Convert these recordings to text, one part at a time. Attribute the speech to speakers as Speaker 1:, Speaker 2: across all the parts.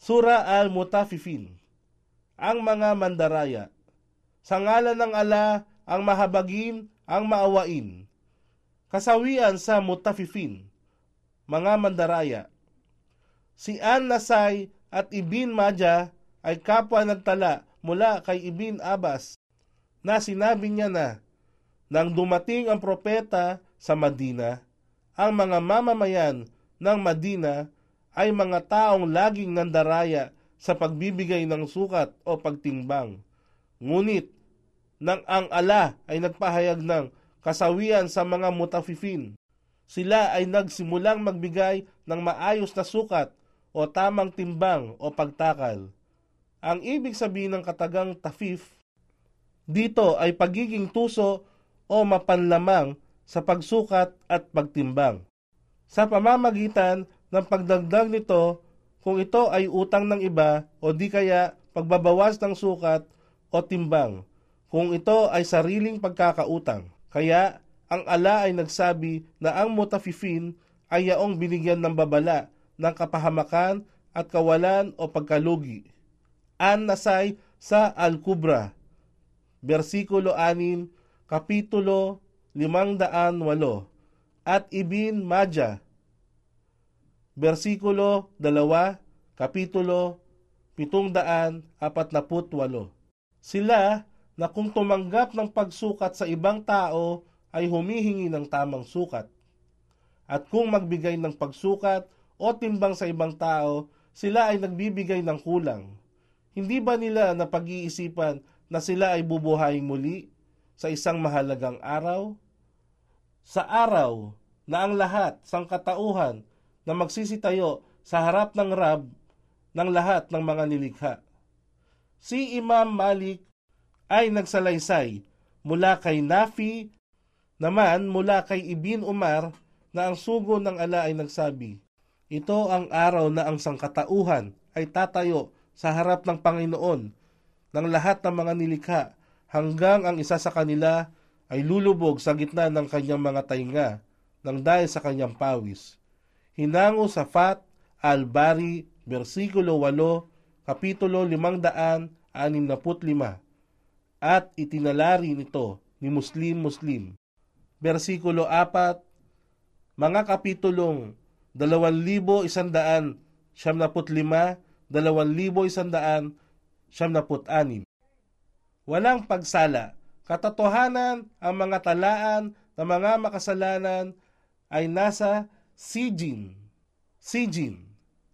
Speaker 1: Sura Al-Mutafifin. Ang mga mandaraya. Sa ngalan ng ala, ang mahabagin, ang maawain. Kasawian sa Mutafifin. Mga mandaraya. Si An Nasay at Ibin Madja ay kapwa nagtala mula kay Ibin Abbas na sinabi niya na nang dumating ang propeta sa Madina, ang mga mamamayan ng Madina ay mga taong laging nandaraya sa pagbibigay ng sukat o pagtimbang. Ngunit, nang ang ala ay nagpahayag ng kasawian sa mga mutafifin, sila ay nagsimulang magbigay ng maayos na sukat o tamang timbang o pagtakal. Ang ibig sabihin ng katagang tafif dito ay pagiging tuso o mapanlamang sa pagsukat at pagtimbang. Sa pamamagitan ng pagdagdag nito kung ito ay utang ng iba o di kaya pagbabawas ng sukat o timbang kung ito ay sariling pagkakautang. Kaya ang ala ay nagsabi na ang mutafifin ay yaong binigyan ng babala ng kapahamakan at kawalan o pagkalugi. An nasay sa Al-Kubra, versikulo 6, kapitulo 508, at Ibin Madja, versikulo 2, kapitulo 748. Sila na kung tumanggap ng pagsukat sa ibang tao ay humihingi ng tamang sukat. At kung magbigay ng pagsukat o timbang sa ibang tao, sila ay nagbibigay ng kulang. Hindi ba nila napag-iisipan na sila ay bubuhayin muli sa isang mahalagang araw? Sa araw na ang lahat sang katauhan na magsisitayo sa harap ng Rab ng lahat ng mga nilikha. Si Imam Malik ay nagsalaysay mula kay Nafi naman mula kay Ibn Umar na ang sugo ng ala ay nagsabi, Ito ang araw na ang sangkatauhan ay tatayo sa harap ng Panginoon ng lahat ng mga nilikha hanggang ang isa sa kanila ay lulubog sa gitna ng kanyang mga tainga nang dahil sa kanyang pawis. Hinango sa Fat al-Bari, versikulo 8, kapitulo 565, at itinalari nito ni Muslim Muslim. Versikulo 4, mga kapitulong 2,175, 2,176. Walang pagsala. Katotohanan ang mga talaan ng mga makasalanan ay nasa Sijin. Sijin.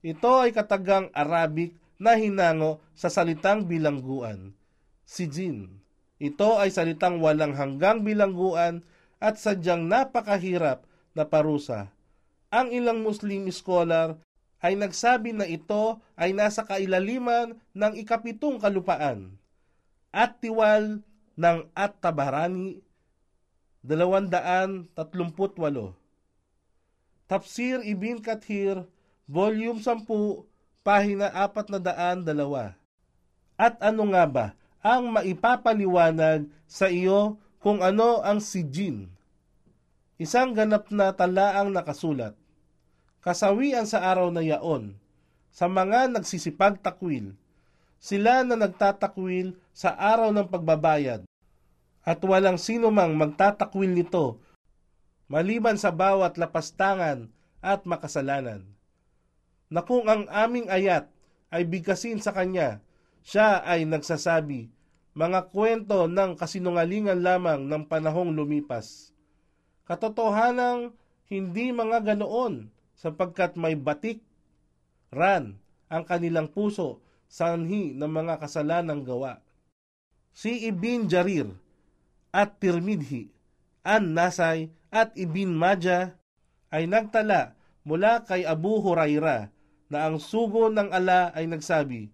Speaker 1: Ito ay katagang Arabic na hinango sa salitang bilangguan. Sijin. Ito ay salitang walang hanggang bilangguan at sadyang napakahirap na parusa. Ang ilang Muslim scholar ay nagsabi na ito ay nasa kailaliman ng ikapitong kalupaan at tiwal ng At-Tabarani 238. Tafsir Ibn Kathir, Volume 10, pahina 402. At ano nga ba ang maipapaliwanag sa iyo kung ano ang sijin? Isang ganap na talaang nakasulat. Kasawian sa araw na yaon, sa mga nagsisipag takwil, sila na nagtatakwil sa araw ng pagbabayad, at walang sino mang magtatakwil nito, maliban sa bawat lapastangan at makasalanan. Na kung ang aming ayat ay bigkasin sa kanya, siya ay nagsasabi, mga kwento ng kasinungalingan lamang ng panahong lumipas. Katotohanang hindi mga ganoon sapagkat may batik, ran, ang kanilang puso sanhi ng mga kasalanang gawa. Si Ibn Jarir at Tirmidhi, An Nasay at Ibn Majah ay nagtala mula kay Abu Huraira na ang sugo ng ala ay nagsabi,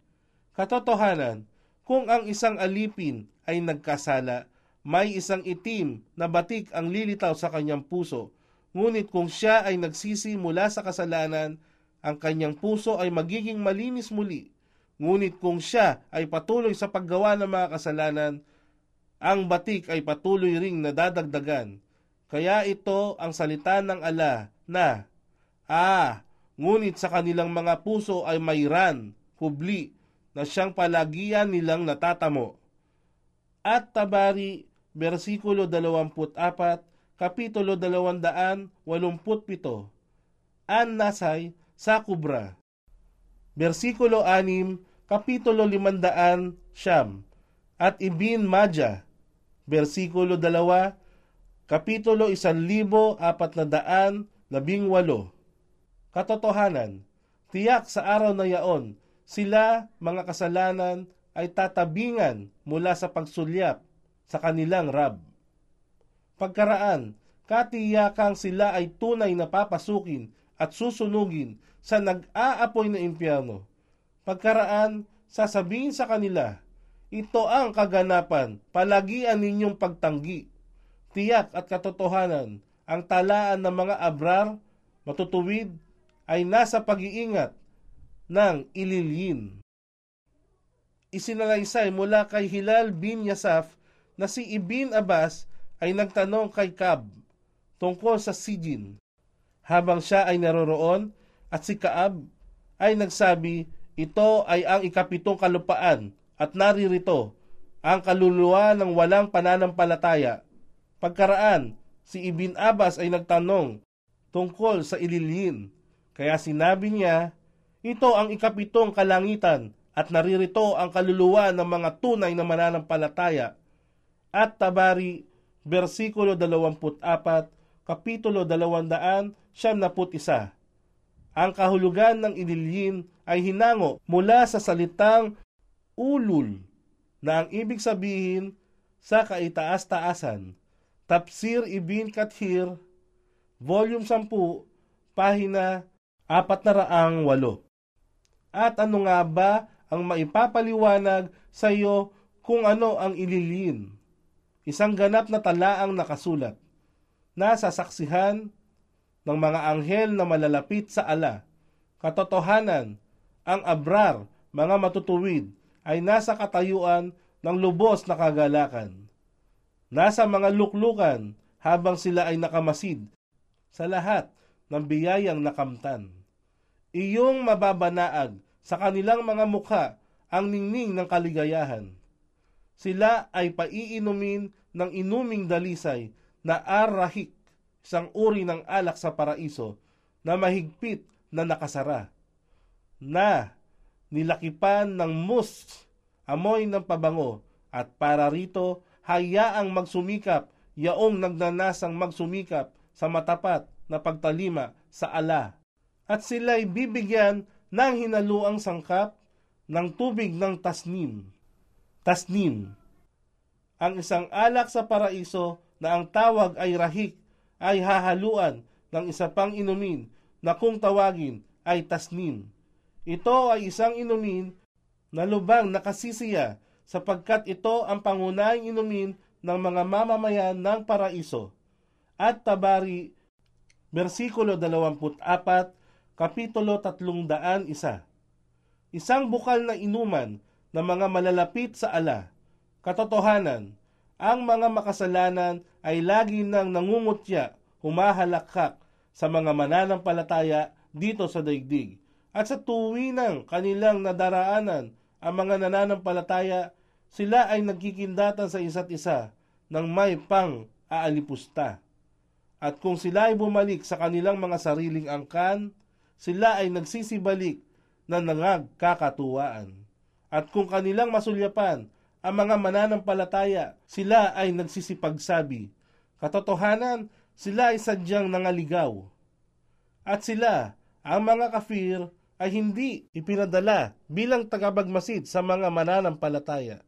Speaker 1: Katotohanan, kung ang isang alipin ay nagkasala, may isang itim na batik ang lilitaw sa kanyang puso, ngunit kung siya ay nagsisi mula sa kasalanan, ang kanyang puso ay magiging malinis muli. Ngunit kung siya ay patuloy sa paggawa ng mga kasalanan, ang batik ay patuloy ring nadadagdagan. Kaya ito ang salita ng ala na, Ah, ngunit sa kanilang mga puso ay mayran, kubli, na siyang palagian nilang natatamo. At Tabari, versikulo 24, kapitulo 287, An Nasay sa Kubra. Versikulo 6, Kapitulo 500 Siyam at Ibin Madja, versikulo 2, Kapitulo 1418, Katotohanan, tiyak sa araw na yaon, sila, mga kasalanan, ay tatabingan mula sa pagsulyap sa kanilang rab. Pagkaraan, katiyakang sila ay tunay na papasukin at susunugin sa nag-aapoy na impyerno Pagkaraan, sasabihin sa kanila, ito ang kaganapan, palagian ninyong pagtanggi. Tiyak at katotohanan, ang talaan ng mga abrar, matutuwid, ay nasa pag-iingat ng ililyin. Isinalaysay mula kay Hilal bin Yasaf na si Ibn Abbas ay nagtanong kay Kab tungkol sa Sijin. Habang siya ay naroroon at si Kaab ay nagsabi, ito ay ang ikapitong kalupaan at naririto ang kaluluwa ng walang pananampalataya. Pagkaraan, si Ibn Abbas ay nagtanong tungkol sa ililin. Kaya sinabi niya, ito ang ikapitong kalangitan at naririto ang kaluluwa ng mga tunay na mananampalataya. At Tabari, versikulo 24, kapitulo 200, siyam isa. Ang kahulugan ng ililin ay hinango mula sa salitang ulul na ang ibig sabihin sa kaitaas-taasan. Tafsir Ibn Kathir, Volume 10, Pahina 408. At ano nga ba ang maipapaliwanag sa iyo kung ano ang ililin? Isang ganap na talaang nakasulat na sasaksihan ng mga anghel na malalapit sa ala. Katotohanan, ang abrar, mga matutuwid, ay nasa katayuan ng lubos na kagalakan. Nasa mga luklukan habang sila ay nakamasid sa lahat ng biyayang nakamtan. Iyong mababanaag sa kanilang mga mukha ang ningning ng kaligayahan. Sila ay paiinumin ng inuming dalisay na arahik isang uri ng alak sa paraiso na mahigpit na nakasara, na nilakipan ng mus, amoy ng pabango, at para rito, hayaang magsumikap, yaong nagnanasang magsumikap sa matapat na pagtalima sa ala. At sila'y bibigyan ng hinaluang sangkap ng tubig ng tasnim. Tasnim. Ang isang alak sa paraiso na ang tawag ay rahik ay hahaluan ng isa pang inumin na kung tawagin ay tasnim. Ito ay isang inumin na lubang nakasisiya sapagkat ito ang pangunahing inumin ng mga mamamayan ng paraiso. At Tabari, versikulo 24, kapitulo 301. Isang bukal na inuman ng mga malalapit sa ala. Katotohanan, ang mga makasalanan ay lagi nang nangungutya, humahalakhak sa mga mananampalataya dito sa daigdig. At sa tuwinang kanilang nadaraanan ang mga nananampalataya, sila ay nagkikindatan sa isa't isa ng may pang aalipusta. At kung sila ay bumalik sa kanilang mga sariling angkan, sila ay nagsisibalik na nangagkakatuwaan. At kung kanilang masulyapan ang mga mananampalataya, sila ay nagsisipagsabi. Katotohanan, sila ay sadyang nangaligaw. At sila, ang mga kafir, ay hindi ipinadala bilang tagabagmasid sa mga mananampalataya.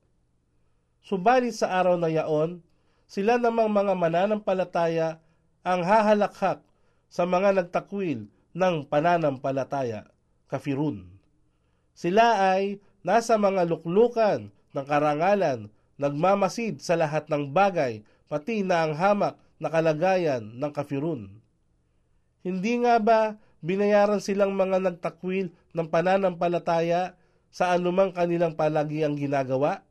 Speaker 1: Subalit sa araw na yaon, sila namang mga mananampalataya ang hahalakhak sa mga nagtakwil ng pananampalataya, kafirun. Sila ay nasa mga luklukan ng karangalan, nagmamasid sa lahat ng bagay, pati na ang hamak na kalagayan ng kafirun. Hindi nga ba binayaran silang mga nagtakwil ng pananampalataya sa anumang kanilang palagiang ginagawa?